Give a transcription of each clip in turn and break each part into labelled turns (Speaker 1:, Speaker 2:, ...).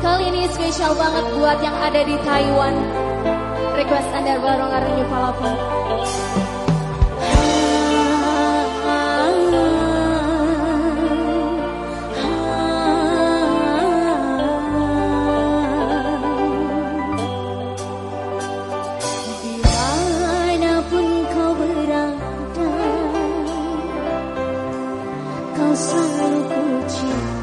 Speaker 1: Kali ini spesial banget buat yang ada di Taiwan. Request Anda bareng New Palapa. to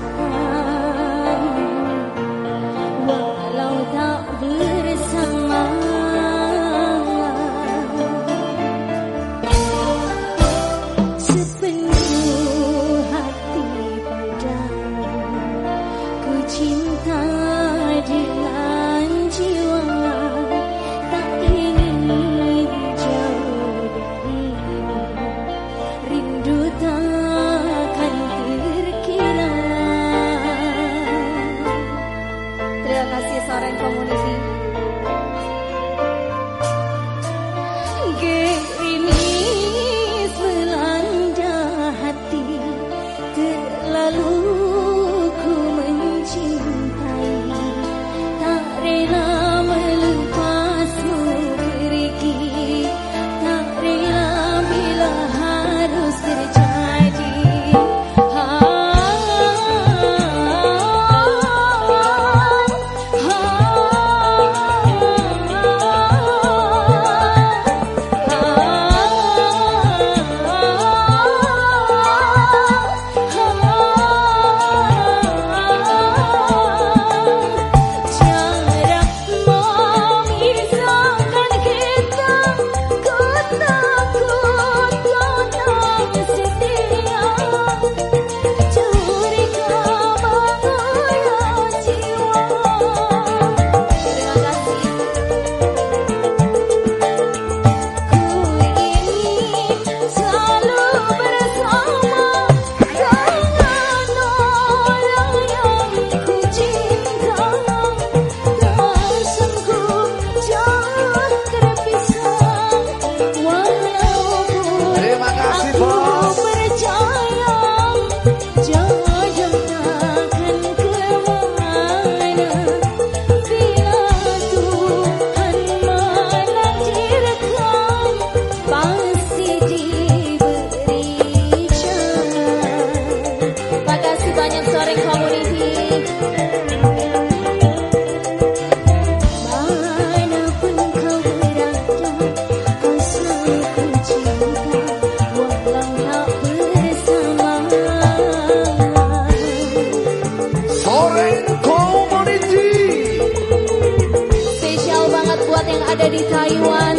Speaker 1: di Taiwan